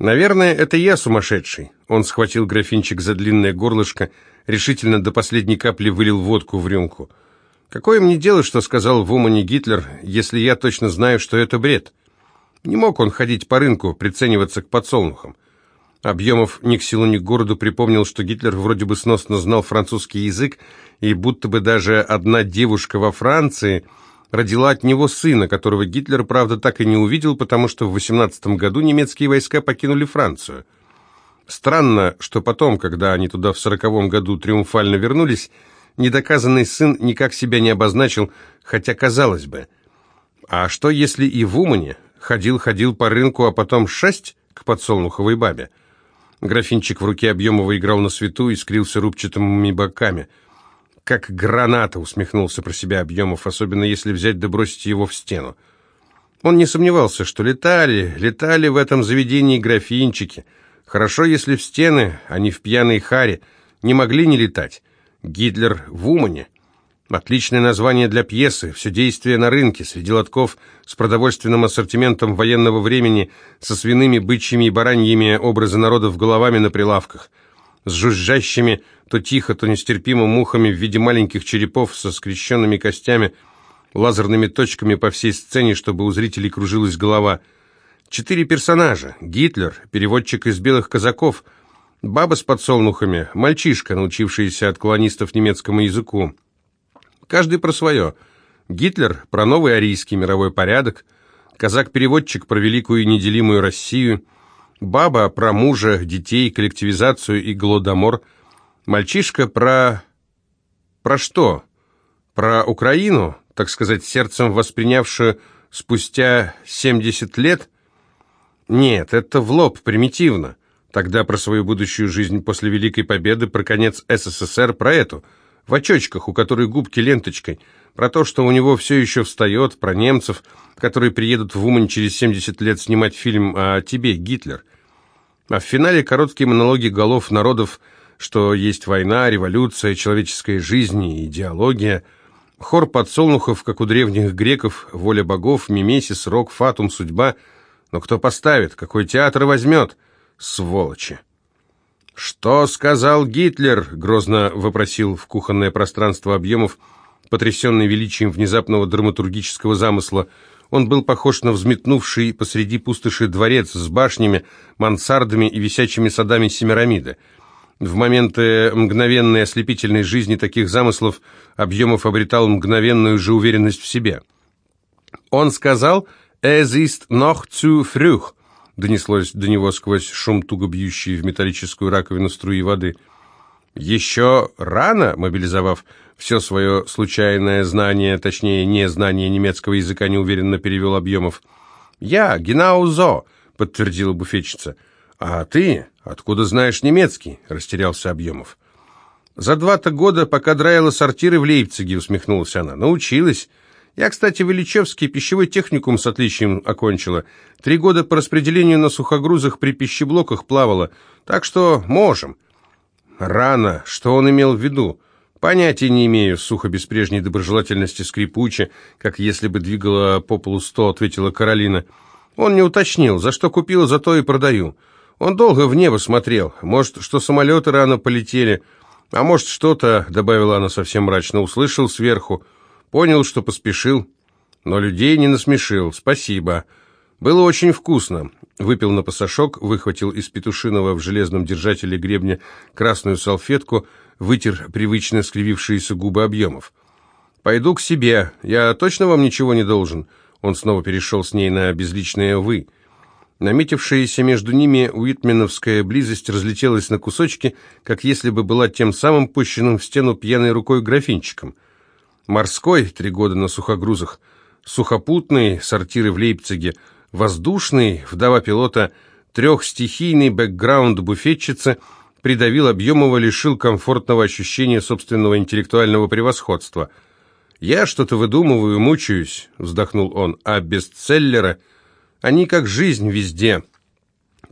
Наверное, это я сумасшедший. Он схватил графинчик за длинное горлышко, решительно до последней капли вылил водку в рюмку. Какое мне дело, что сказал в Умане Гитлер, если я точно знаю, что это бред? Не мог он ходить по рынку, прицениваться к подсолнухам. Объемов ни к силу, ни к городу припомнил, что Гитлер вроде бы сносно знал французский язык, и будто бы даже одна девушка во Франции родила от него сына, которого Гитлер, правда, так и не увидел, потому что в 18 году немецкие войска покинули Францию. Странно, что потом, когда они туда в 40 году триумфально вернулись, недоказанный сын никак себя не обозначил, хотя казалось бы. А что, если и в Умане ходил-ходил по рынку, а потом шесть к подсолнуховой бабе? Графинчик в руке Объемова играл на свету и скрился рубчатыми боками. «Как граната!» — усмехнулся про себя Объемов, особенно если взять да бросить его в стену. Он не сомневался, что летали, летали в этом заведении графинчики. Хорошо, если в стены, а не в пьяной харе, не могли не летать. Гитлер в Умане — Отличное название для пьесы, все действие на рынке, среди лотков с продовольственным ассортиментом военного времени, со свиными, бычьими и бараньими образы народов головами на прилавках, с жужжащими то тихо, то нестерпимо мухами в виде маленьких черепов со скрещенными костями, лазерными точками по всей сцене, чтобы у зрителей кружилась голова. Четыре персонажа. Гитлер, переводчик из белых казаков, баба с подсолнухами, мальчишка, научившийся от колонистов немецкому языку, Каждый про свое. Гитлер про новый арийский мировой порядок, казак-переводчик про великую и неделимую Россию, баба про мужа, детей, коллективизацию и голодомор, мальчишка про... про что? Про Украину, так сказать, сердцем воспринявшую спустя 70 лет? Нет, это в лоб, примитивно. Тогда про свою будущую жизнь после Великой Победы, про конец СССР, про эту – в очочках, у которой губки ленточкой, про то, что у него все еще встает, про немцев, которые приедут в Умань через 70 лет снимать фильм о тебе, Гитлер. А в финале короткие монологи голов народов, что есть война, революция, человеческая жизнь и идеология. Хор подсолнухов, как у древних греков, воля богов, мимесис, рок, фатум, судьба. Но кто поставит, какой театр возьмет? Сволочи! «Что сказал Гитлер?» — грозно вопросил в кухонное пространство объемов, потрясенный величием внезапного драматургического замысла. Он был похож на взметнувший посреди пустоши дворец с башнями, мансардами и висячими садами Семирамиды. В моменты мгновенной ослепительной жизни таких замыслов Объемов обретал мгновенную же уверенность в себе. Он сказал «Es ist noch zu früh», донеслось до него сквозь шум, туго бьющий в металлическую раковину струи воды. «Еще рано», мобилизовав все свое случайное знание, точнее, незнание немецкого языка, неуверенно перевел Объемов. «Я, Генаузо», — подтвердила буфетчица. «А ты откуда знаешь немецкий?» — растерялся Объемов. «За два-то года, пока драила сортиры в Лейпциге», — усмехнулась она. «Научилась. Я, кстати, в Ильичевске пищевой техникум с отличием окончила. Три года по распределению на сухогрузах при пищеблоках плавала. Так что можем. Рано. Что он имел в виду? Понятия не имею, сухо без прежней доброжелательности скрипуче, как если бы двигала по полу сто, ответила Каролина. Он не уточнил, за что купила, за то и продаю. Он долго в небо смотрел. Может, что самолеты рано полетели, а может, что-то, добавила она совсем мрачно, услышал сверху. Понял, что поспешил, но людей не насмешил. Спасибо. Было очень вкусно. Выпил на пасашок, выхватил из петушиного в железном держателе гребня красную салфетку, вытер привычно скривившиеся губы объемов. «Пойду к себе. Я точно вам ничего не должен?» Он снова перешел с ней на безличное «вы». Наметившаяся между ними уитменовская близость разлетелась на кусочки, как если бы была тем самым пущенным в стену пьяной рукой графинчиком – Морской, три года на сухогрузах, сухопутный, сортиры в Лейпциге, воздушный, вдова пилота, трехстихийный бэкграунд буфетчицы придавил Объемова, лишил комфортного ощущения собственного интеллектуального превосходства. «Я что-то выдумываю, мучаюсь», — вздохнул он, — «а бестселлеры, они как жизнь везде.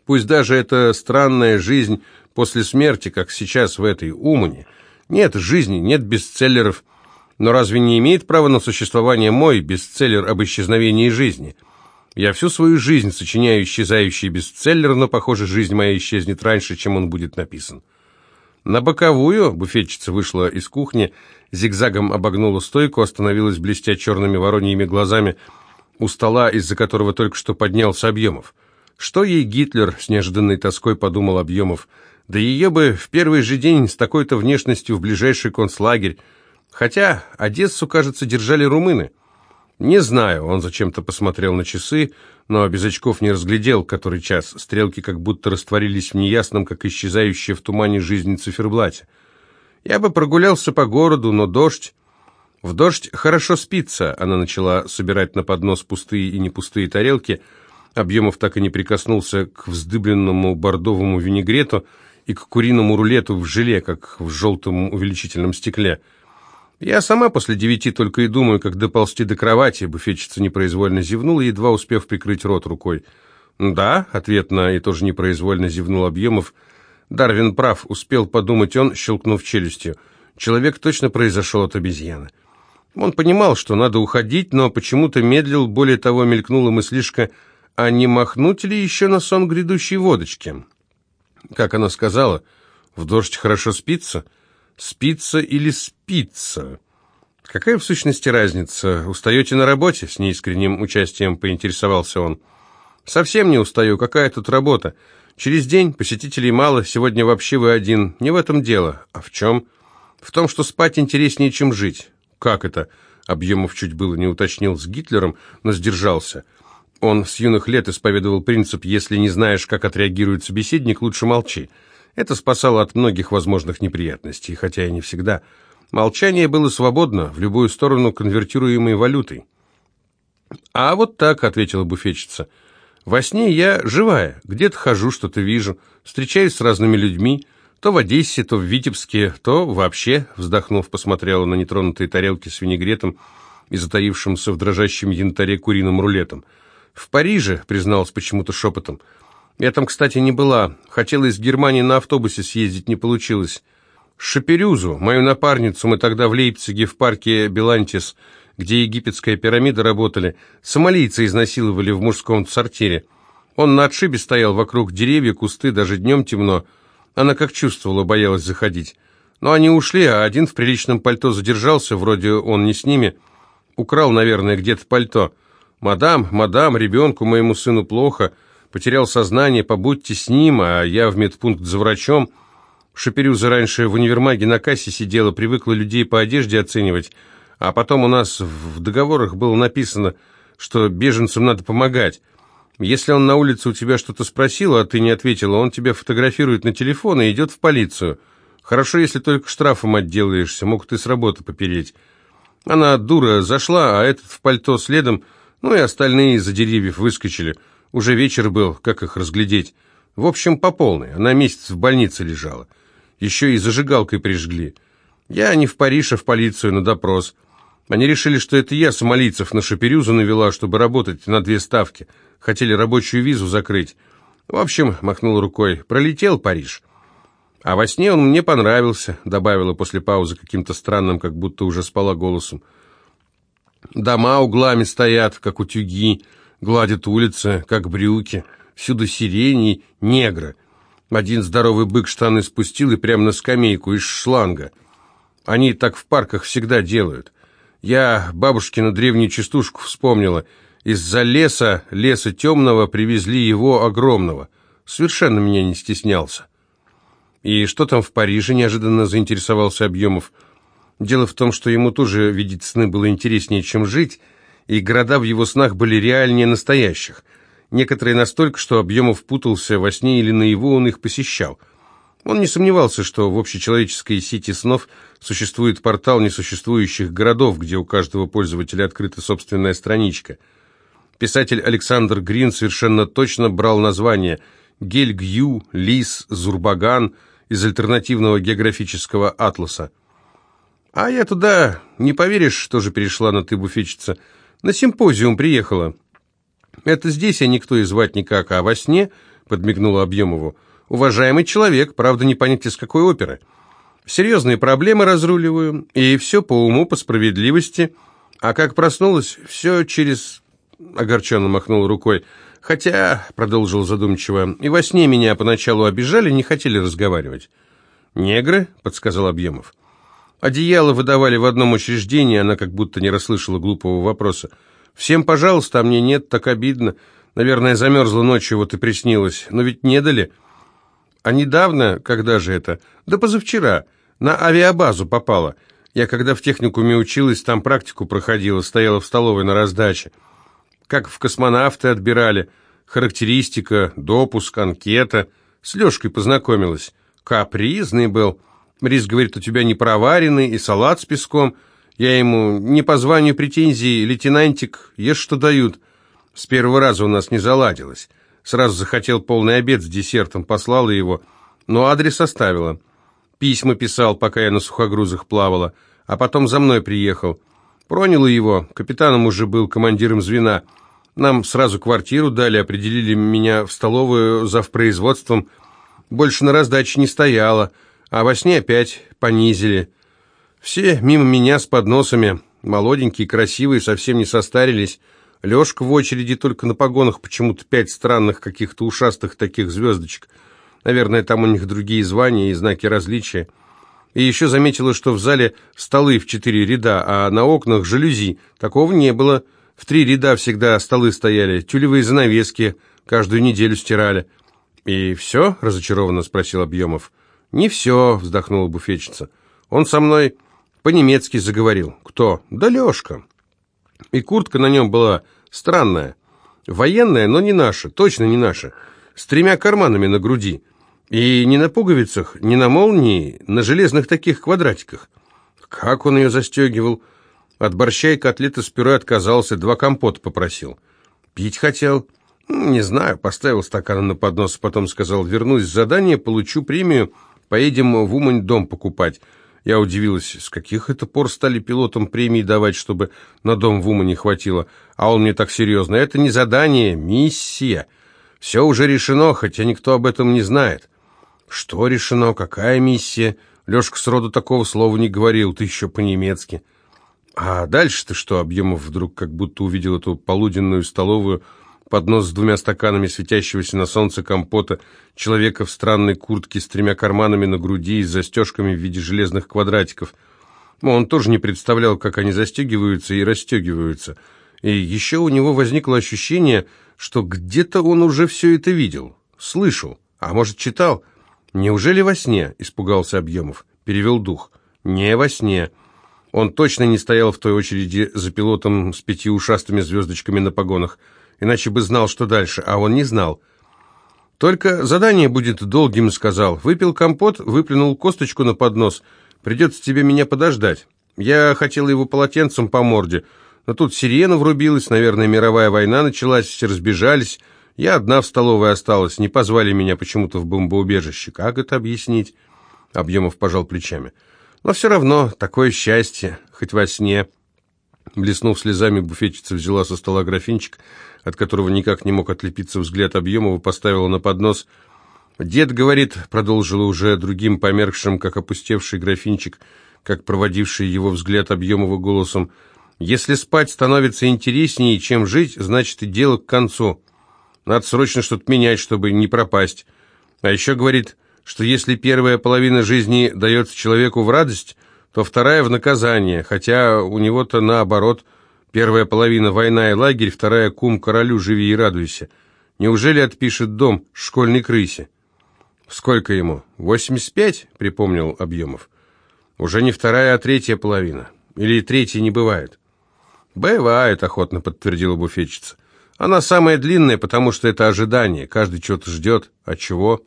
Пусть даже это странная жизнь после смерти, как сейчас в этой Умане. Нет жизни, нет бестселлеров». Но разве не имеет права на существование мой бестселлер об исчезновении жизни? Я всю свою жизнь сочиняю исчезающий бестселлер, но, похоже, жизнь моя исчезнет раньше, чем он будет написан. На боковую буфетчица вышла из кухни, зигзагом обогнула стойку, остановилась, блестя черными вороньими глазами, у стола, из-за которого только что поднялся Объемов. Что ей Гитлер с неожиданной тоской подумал Объемов? Да ее бы в первый же день с такой-то внешностью в ближайший концлагерь. Хотя Одессу, кажется, держали румыны. Не знаю, он зачем-то посмотрел на часы, но без очков не разглядел, который час. Стрелки как будто растворились в неясном, как исчезающая в тумане жизни циферблате. Я бы прогулялся по городу, но дождь... В дождь хорошо спится. Она начала собирать на поднос пустые и непустые тарелки. Объемов так и не прикоснулся к вздыбленному бордовому винегрету и к куриному рулету в желе, как в желтом увеличительном стекле. Я сама после девяти только и думаю, как доползти до кровати. Буфетчица непроизвольно зевнула, едва успев прикрыть рот рукой. «Да», — ответно и тоже непроизвольно зевнул Объемов. «Дарвин прав, успел подумать он, щелкнув челюстью. Человек точно произошел от обезьяны». Он понимал, что надо уходить, но почему-то медлил, более того, мелькнула мыслишка, а не махнуть ли еще на сон грядущей водочки? Как она сказала, в дождь хорошо спится — Спится или спится? Какая в сущности разница? Устаете на работе? С неискренним участием поинтересовался он. Совсем не устаю. Какая тут работа? Через день посетителей мало, сегодня вообще вы один. Не в этом дело. А в чем? В том, что спать интереснее, чем жить. Как это? Объемов чуть было не уточнил с Гитлером, но сдержался. Он с юных лет исповедовал принцип «если не знаешь, как отреагирует собеседник, лучше молчи». Это спасало от многих возможных неприятностей, хотя и не всегда. Молчание было свободно, в любую сторону конвертируемой валютой. «А вот так», — ответила буфетчица. «Во сне я живая, где-то хожу, что-то вижу, встречаюсь с разными людьми, то в Одессе, то в Витебске, то вообще», — вздохнув, посмотрела на нетронутые тарелки с винегретом и затаившимся в дрожащем янтаре куриным рулетом. «В Париже», — призналась почему-то шепотом, — я там, кстати, не была. Хотела из Германии на автобусе съездить, не получилось. Шаперюзу, мою напарницу, мы тогда в Лейпциге в парке Белантис, где египетская пирамида работали, сомалийцы изнасиловали в мужском сортире. Он на отшибе стоял, вокруг деревья, кусты, даже днем темно. Она как чувствовала, боялась заходить. Но они ушли, а один в приличном пальто задержался, вроде он не с ними. Украл, наверное, где-то пальто. «Мадам, мадам, ребенку моему сыну плохо», потерял сознание, побудьте с ним, а я в медпункт за врачом. Шаперюза раньше в универмаге на кассе сидела, привыкла людей по одежде оценивать, а потом у нас в договорах было написано, что беженцам надо помогать. Если он на улице у тебя что-то спросил, а ты не ответила, он тебя фотографирует на телефон и идет в полицию. Хорошо, если только штрафом отделаешься, мог ты с работы попереть. Она, дура, зашла, а этот в пальто следом, ну и остальные из-за деревьев выскочили. Уже вечер был, как их разглядеть? В общем, по полной. Она месяц в больнице лежала. Еще и зажигалкой прижгли. Я не в Париж, а в полицию на допрос. Они решили, что это я сомалийцев на Шаперюзу навела, чтобы работать на две ставки. Хотели рабочую визу закрыть. В общем, махнул рукой, пролетел Париж. А во сне он мне понравился, добавила после паузы каким-то странным, как будто уже спала голосом. Дома углами стоят, как утюги, гладят улицы, как брюки, всюду сирени, негры. Один здоровый бык штаны спустил и прямо на скамейку из шланга. Они так в парках всегда делают. Я бабушкину древнюю частушку вспомнила. Из-за леса, леса темного, привезли его огромного. Совершенно меня не стеснялся. И что там в Париже, неожиданно заинтересовался Объемов. Дело в том, что ему тоже видеть сны было интереснее, чем жить, и города в его снах были реальнее настоящих. Некоторые настолько, что Объемов путался во сне или наяву он их посещал. Он не сомневался, что в общечеловеческой сети снов существует портал несуществующих городов, где у каждого пользователя открыта собственная страничка. Писатель Александр Грин совершенно точно брал название Гельгью, Лис, Зурбаган из альтернативного географического атласа. «А я туда, не поверишь, тоже перешла на «ты, буфетчица», на симпозиум приехала. Это здесь я никто и звать никак, а во сне, подмигнула Объемову, уважаемый человек, правда не понять из какой оперы. Серьезные проблемы разруливаю, и все по уму, по справедливости. А как проснулась, все через — огорченно махнул рукой. «Хотя», — продолжил задумчиво, — «и во сне меня поначалу обижали, не хотели разговаривать». «Негры?» — подсказал Объемов. Одеяло выдавали в одном учреждении, она как будто не расслышала глупого вопроса. «Всем, пожалуйста, а мне нет, так обидно. Наверное, замерзла ночью, вот и приснилось. Но ведь не дали». «А недавно, когда же это?» «Да позавчера. На авиабазу попала. Я когда в техникуме училась, там практику проходила, стояла в столовой на раздаче. Как в космонавты отбирали. Характеристика, допуск, анкета. С Лешкой познакомилась. Капризный был». Рис говорит, у тебя не проваренный и салат с песком. Я ему, не по званию претензий, лейтенантик, ешь, что дают. С первого раза у нас не заладилось. Сразу захотел полный обед с десертом, послала его, но адрес оставила. Письма писал, пока я на сухогрузах плавала, а потом за мной приехал. Проняло его, капитаном уже был, командиром звена. Нам сразу квартиру дали, определили меня в столовую за производством. Больше на раздаче не стояла а во сне опять понизили. Все мимо меня с подносами, молоденькие, красивые, совсем не состарились. Лешка в очереди только на погонах почему-то пять странных каких-то ушастых таких звездочек. Наверное, там у них другие звания и знаки различия. И еще заметила, что в зале столы в четыре ряда, а на окнах жалюзи. Такого не было. В три ряда всегда столы стояли, тюлевые занавески, каждую неделю стирали. «И все?» – разочарованно спросил Объемов. «Не все», — вздохнула буфетчица. «Он со мной по-немецки заговорил». «Кто?» «Да Лешка». И куртка на нем была странная. Военная, но не наша, точно не наша. С тремя карманами на груди. И не на пуговицах, не на молнии, на железных таких квадратиках. Как он ее застегивал? От борща и котлеты с пюре отказался, два компота попросил. Пить хотел? Не знаю, поставил стакан на поднос, потом сказал, вернусь с задания, получу премию Поедем в Умань дом покупать. Я удивилась, с каких это пор стали пилотам премии давать, чтобы на дом в Умане хватило. А он мне так серьезно. Это не задание, миссия. Все уже решено, хотя никто об этом не знает. Что решено? Какая миссия? Лешка сроду такого слова не говорил, ты еще по-немецки. А дальше-то что? Объемов вдруг как будто увидел эту полуденную столовую, поднос с двумя стаканами светящегося на солнце компота, человека в странной куртке с тремя карманами на груди и с застежками в виде железных квадратиков. Он тоже не представлял, как они застегиваются и расстегиваются. И еще у него возникло ощущение, что где-то он уже все это видел, слышал, а может читал. «Неужели во сне?» – испугался Объемов. Перевел дух. «Не во сне». Он точно не стоял в той очереди за пилотом с пятью ушастыми звездочками на погонах – иначе бы знал, что дальше, а он не знал. «Только задание будет долгим», — сказал. Выпил компот, выплюнул косточку на поднос. «Придется тебе меня подождать. Я хотел его полотенцем по морде, но тут сирена врубилась, наверное, мировая война началась, все разбежались. Я одна в столовой осталась, не позвали меня почему-то в бомбоубежище. Как это объяснить?» Объемов пожал плечами. «Но все равно, такое счастье, хоть во сне». Блеснув слезами, буфетчица взяла со стола графинчик, от которого никак не мог отлепиться взгляд Объемова, поставила на поднос. «Дед, — говорит, — продолжила уже другим померкшим, как опустевший графинчик, как проводивший его взгляд Объемова голосом, если спать становится интереснее, чем жить, значит и дело к концу. Надо срочно что-то менять, чтобы не пропасть. А еще говорит, что если первая половина жизни дается человеку в радость, то вторая в наказание, хотя у него-то наоборот – Первая половина «Война и лагерь», вторая «Кум королю, живи и радуйся». Неужели отпишет дом школьной крысе? Сколько ему? Восемьдесят пять, припомнил Объемов. Уже не вторая, а третья половина. Или третьей не бывает? Бывает, охотно подтвердила буфетчица. Она самая длинная, потому что это ожидание. Каждый чего-то ждет. От чего?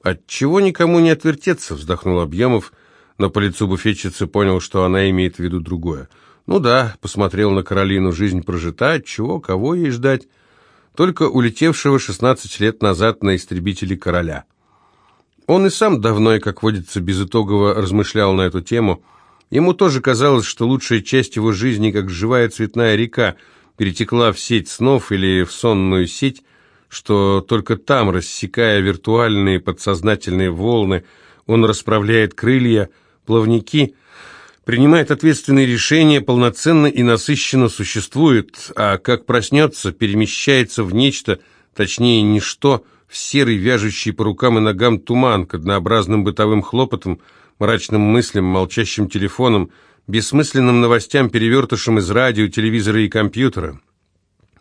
От чего никому не отвертеться, вздохнул Объемов, но по лицу буфетчицы понял, что она имеет в виду другое. Ну да, посмотрел на Каролину, жизнь прожита, чего, кого ей ждать? Только улетевшего 16 лет назад на истребителе короля. Он и сам давно и, как водится, безытогово размышлял на эту тему. Ему тоже казалось, что лучшая часть его жизни, как живая цветная река, перетекла в сеть снов или в сонную сеть, что только там, рассекая виртуальные подсознательные волны, он расправляет крылья, плавники, принимает ответственные решения, полноценно и насыщенно существует, а как проснется, перемещается в нечто, точнее ничто, в серый, вяжущий по рукам и ногам туман, к однообразным бытовым хлопотам, мрачным мыслям, молчащим телефонам, бессмысленным новостям, перевертышам из радио, телевизора и компьютера.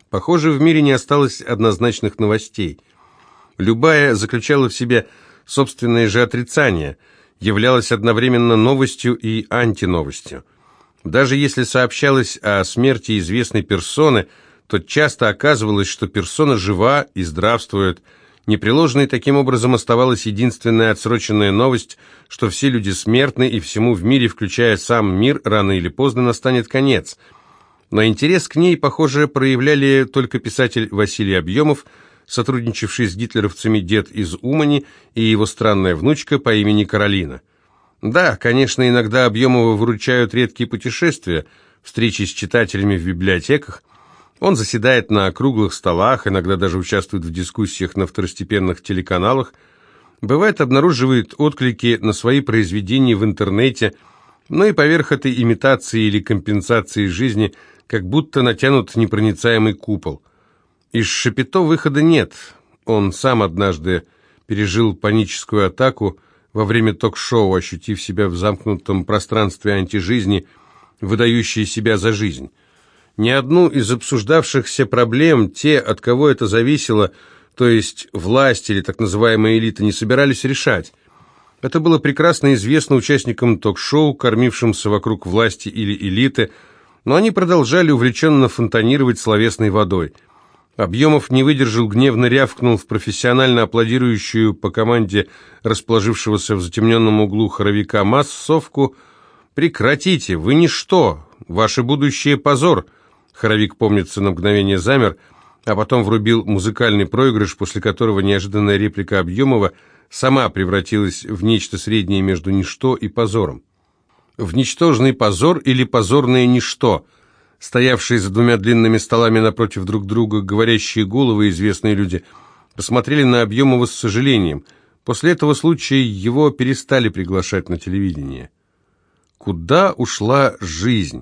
Похоже, в мире не осталось однозначных новостей. Любая заключала в себе собственное же отрицание – являлась одновременно новостью и антиновостью. Даже если сообщалось о смерти известной персоны, то часто оказывалось, что персона жива и здравствует. Непреложной таким образом оставалась единственная отсроченная новость, что все люди смертны и всему в мире, включая сам мир, рано или поздно настанет конец. Но интерес к ней, похоже, проявляли только писатель Василий Объемов – сотрудничавший с гитлеровцами дед из Умани и его странная внучка по имени Каролина. Да, конечно, иногда Объемова выручают редкие путешествия, встречи с читателями в библиотеках. Он заседает на круглых столах, иногда даже участвует в дискуссиях на второстепенных телеканалах. Бывает, обнаруживает отклики на свои произведения в интернете, но и поверх этой имитации или компенсации жизни как будто натянут непроницаемый купол – из Шапито выхода нет. Он сам однажды пережил паническую атаку во время ток-шоу, ощутив себя в замкнутом пространстве антижизни, выдающей себя за жизнь. Ни одну из обсуждавшихся проблем те, от кого это зависело, то есть власть или так называемая элита, не собирались решать. Это было прекрасно известно участникам ток-шоу, кормившимся вокруг власти или элиты, но они продолжали увлеченно фонтанировать словесной водой – Объемов не выдержал, гневно рявкнул в профессионально аплодирующую по команде расположившегося в затемненном углу хоровика массовку «Прекратите! Вы ничто! Ваше будущее позор!» Хоровик, помнится, на мгновение замер, а потом врубил музыкальный проигрыш, после которого неожиданная реплика Объемова сама превратилась в нечто среднее между ничто и позором. В ничтожный позор или позорное ничто – Стоявшие за двумя длинными столами напротив друг друга говорящие головы, известные люди, посмотрели на Объемова с сожалением. После этого случая его перестали приглашать на телевидение. Куда ушла жизнь?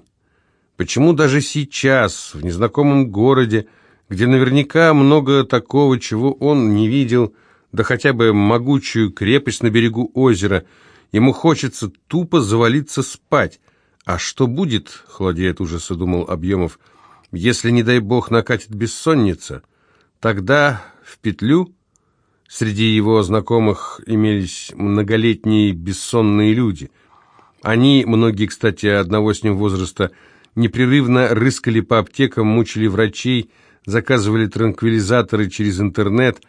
Почему даже сейчас, в незнакомом городе, где наверняка много такого, чего он не видел, да хотя бы могучую крепость на берегу озера, ему хочется тупо завалиться спать, «А что будет?» — холодея от ужаса думал Объемов. «Если, не дай бог, накатит бессонница, тогда в петлю...» Среди его знакомых имелись многолетние бессонные люди. Они, многие, кстати, одного с ним возраста, непрерывно рыскали по аптекам, мучили врачей, заказывали транквилизаторы через интернет,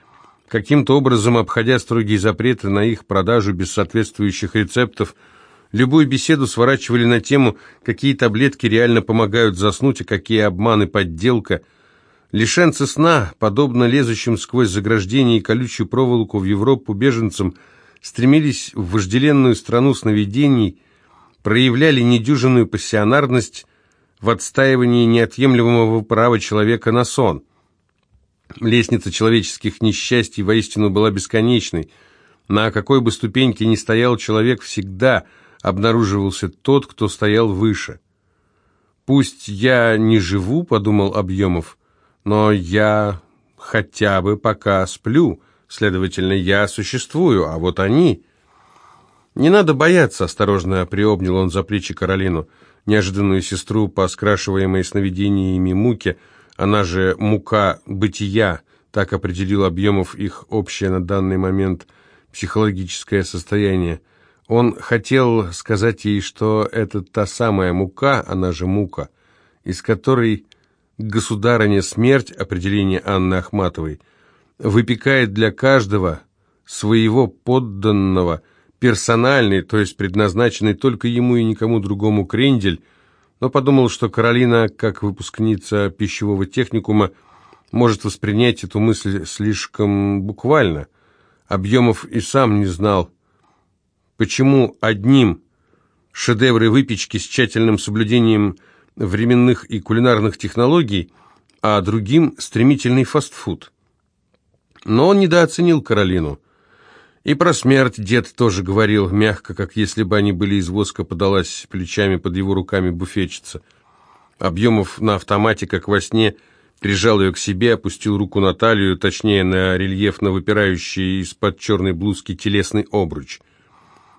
каким-то образом обходя строгие запреты на их продажу без соответствующих рецептов – Любую беседу сворачивали на тему, какие таблетки реально помогают заснуть, а какие обманы, подделка. Лишенцы сна, подобно лезущим сквозь заграждение и колючую проволоку в Европу беженцам, стремились в вожделенную страну сновидений, проявляли недюжинную пассионарность в отстаивании неотъемлемого права человека на сон. Лестница человеческих несчастий воистину была бесконечной. На какой бы ступеньке ни стоял человек, всегда – обнаруживался тот, кто стоял выше. «Пусть я не живу», — подумал Объемов, — «но я хотя бы пока сплю, следовательно, я существую, а вот они...» «Не надо бояться», — осторожно приобнял он за плечи Каролину, неожиданную сестру по скрашиваемой сновидениями муки, она же мука бытия, так определил Объемов их общее на данный момент психологическое состояние. Он хотел сказать ей, что это та самая мука, она же мука, из которой государыня смерть, определение Анны Ахматовой, выпекает для каждого своего подданного персональный, то есть предназначенный только ему и никому другому крендель, но подумал, что Каролина, как выпускница пищевого техникума, может воспринять эту мысль слишком буквально. Объемов и сам не знал, Почему одним шедевры выпечки с тщательным соблюдением временных и кулинарных технологий, а другим стремительный фастфуд? Но он недооценил Каролину. И про смерть дед тоже говорил, мягко, как если бы они были из воска, подалась плечами под его руками буфетчица. Объемов на автомате, как во сне, прижал ее к себе, опустил руку на талию, точнее, на рельефно выпирающий из-под черной блузки телесный обруч.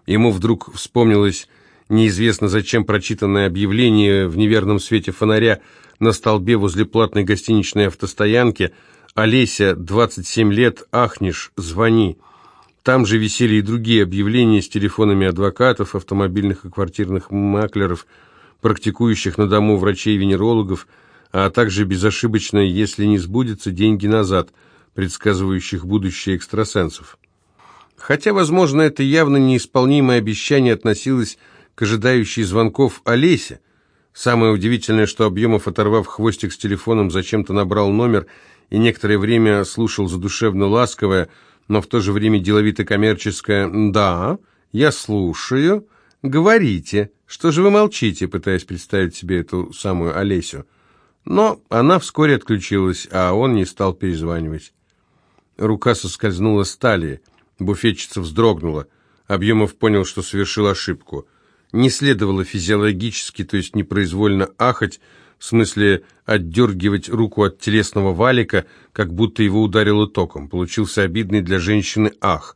Ему вдруг вспомнилось неизвестно зачем прочитанное объявление в неверном свете фонаря на столбе возле платной гостиничной автостоянки «Олеся, 27 лет, ахнешь, звони». Там же висели и другие объявления с телефонами адвокатов, автомобильных и квартирных маклеров, практикующих на дому врачей-венерологов, а также безошибочно, если не сбудется, деньги назад, предсказывающих будущее экстрасенсов. Хотя, возможно, это явно неисполнимое обещание относилось к ожидающей звонков Олесе. Самое удивительное, что Объемов, оторвав хвостик с телефоном, зачем-то набрал номер и некоторое время слушал задушевно ласковое, но в то же время деловито-коммерческое «Да, я слушаю. Говорите. Что же вы молчите?» пытаясь представить себе эту самую Олесю. Но она вскоре отключилась, а он не стал перезванивать. Рука соскользнула с талии. Буфетчица вздрогнула. Объемов понял, что совершил ошибку. Не следовало физиологически, то есть непроизвольно ахать, в смысле отдергивать руку от телесного валика, как будто его ударило током. Получился обидный для женщины ах.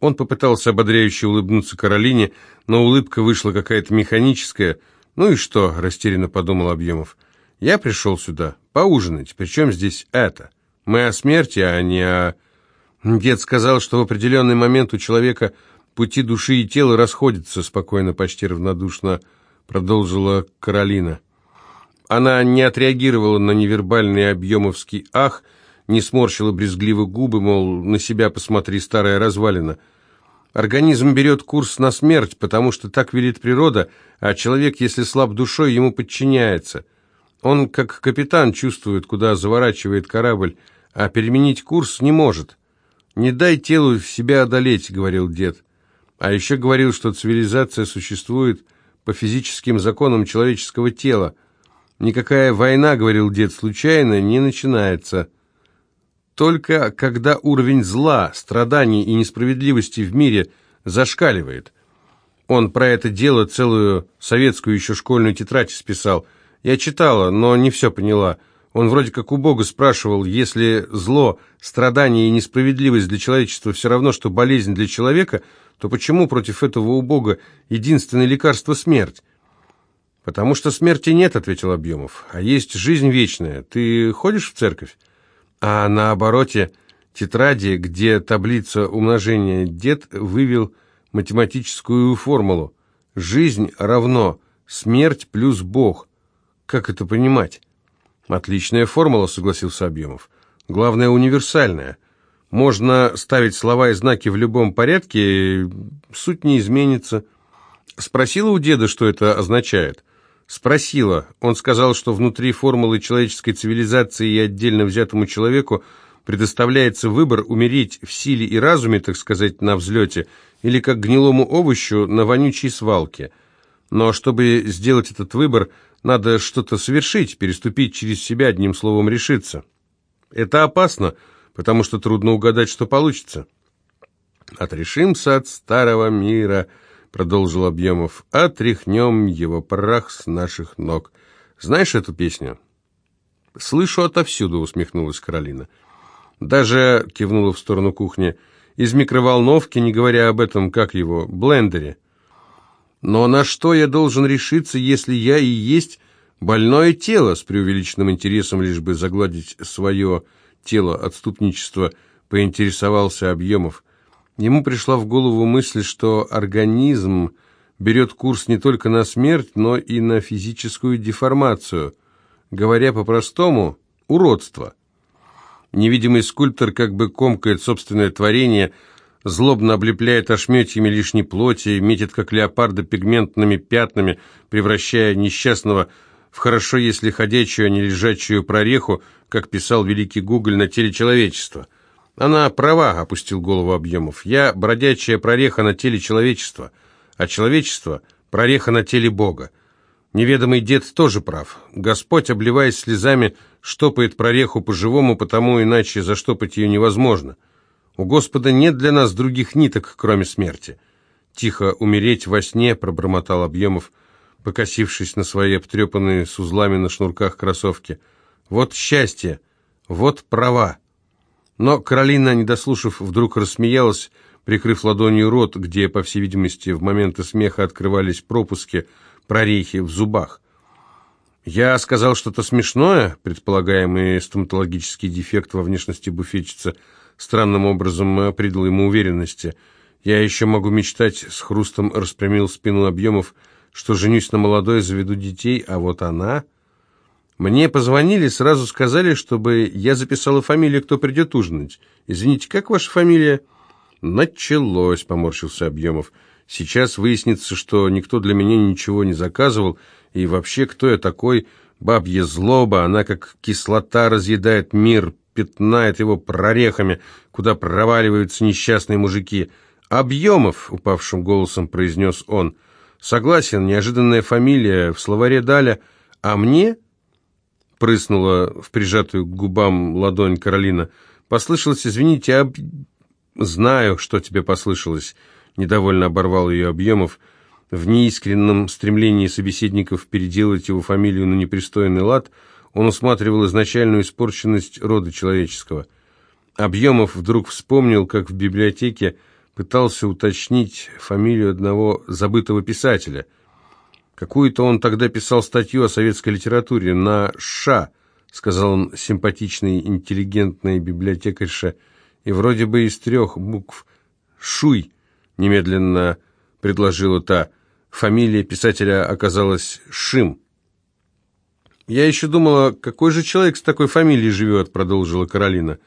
Он попытался ободряюще улыбнуться Каролине, но улыбка вышла какая-то механическая. «Ну и что?» – растерянно подумал Объемов. «Я пришел сюда поужинать. Причем здесь это? Мы о смерти, а не о...» Дед сказал, что в определенный момент у человека пути души и тела расходятся, спокойно, почти равнодушно продолжила Каролина. Она не отреагировала на невербальный объемовский «ах», не сморщила брезгливо губы, мол, на себя посмотри, старая развалина. Организм берет курс на смерть, потому что так велит природа, а человек, если слаб душой, ему подчиняется. Он, как капитан, чувствует, куда заворачивает корабль, а переменить курс не может. «Не дай телу себя одолеть», — говорил дед. А еще говорил, что цивилизация существует по физическим законам человеческого тела. Никакая война, говорил дед, случайно не начинается. Только когда уровень зла, страданий и несправедливости в мире зашкаливает. Он про это дело целую советскую еще школьную тетрадь списал. Я читала, но не все поняла. Он вроде как у Бога спрашивал, если зло, страдание и несправедливость для человечества все равно, что болезнь для человека, то почему против этого у Бога единственное лекарство – смерть? «Потому что смерти нет», — ответил Объемов, — «а есть жизнь вечная. Ты ходишь в церковь?» А на обороте тетради, где таблица умножения дед вывел математическую формулу. «Жизнь равно смерть плюс Бог». Как это понимать? Отличная формула, согласился Объемов. Главное, универсальная. Можно ставить слова и знаки в любом порядке, суть не изменится. Спросила у деда, что это означает. Спросила. Он сказал, что внутри формулы человеческой цивилизации и отдельно взятому человеку предоставляется выбор умереть в силе и разуме, так сказать, на взлете, или как гнилому овощу на вонючей свалке. Но чтобы сделать этот выбор, надо что-то совершить, переступить через себя, одним словом, решиться. Это опасно, потому что трудно угадать, что получится. «Отрешимся от старого мира», — продолжил Объемов, — «отряхнем его прах с наших ног». Знаешь эту песню?» «Слышу отовсюду», — усмехнулась Каролина. «Даже», — кивнула в сторону кухни, — «из микроволновки, не говоря об этом, как его, блендере». Но на что я должен решиться, если я и есть больное тело, с преувеличенным интересом, лишь бы загладить свое тело отступничества, поинтересовался Объемов. Ему пришла в голову мысль, что организм берет курс не только на смерть, но и на физическую деформацию. Говоря по-простому, уродство. Невидимый скульптор как бы комкает собственное творение – злобно облепляет ошметьями лишней плоти, метит, как леопарда, пигментными пятнами, превращая несчастного в хорошо, если ходячую, а не лежачую прореху, как писал великий Гоголь на теле человечества. Она права, опустил голову Объемов. Я бродячая прореха на теле человечества, а человечество – прореха на теле Бога. Неведомый дед тоже прав. Господь, обливаясь слезами, штопает прореху по-живому, потому иначе заштопать ее невозможно. У Господа нет для нас других ниток, кроме смерти. Тихо умереть во сне, пробормотал Объемов, покосившись на свои обтрепанные с узлами на шнурках кроссовки. Вот счастье, вот права. Но Каролина, не дослушав, вдруг рассмеялась, прикрыв ладонью рот, где, по всей видимости, в моменты смеха открывались пропуски, прорехи в зубах. «Я сказал что-то смешное?» Предполагаемый стоматологический дефект во внешности буфетчица странным образом придал ему уверенности. «Я еще могу мечтать», — с хрустом распрямил спину объемов, «что женюсь на молодой, заведу детей, а вот она...» Мне позвонили, сразу сказали, чтобы я записала фамилию, кто придет ужинать. Извините, как ваша фамилия?» «Началось», — поморщился Объемов. «Сейчас выяснится, что никто для меня ничего не заказывал, и вообще, кто я такой? Бабья злоба, она как кислота разъедает мир, пятнает его прорехами, куда проваливаются несчастные мужики. Объемов, упавшим голосом произнес он. Согласен, неожиданная фамилия, в словаре Даля. А мне? Прыснула в прижатую к губам ладонь Каролина. Послышалось, извините, об... Знаю, что тебе послышалось. Недовольно оборвал ее Объемов в неискренном стремлении собеседников переделать его фамилию на непристойный лад, он усматривал изначальную испорченность рода человеческого. Объемов вдруг вспомнил, как в библиотеке пытался уточнить фамилию одного забытого писателя. Какую-то он тогда писал статью о советской литературе на «Ша», сказал он симпатичной, интеллигентной библиотекарше, и вроде бы из трех букв «Шуй» немедленно предложила та. Фамилия писателя оказалась Шим. «Я еще думала, какой же человек с такой фамилией живет», — продолжила Каролина.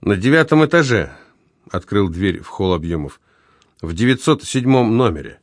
«На девятом этаже», — открыл дверь в холл объемов, — «в девятьсот седьмом номере».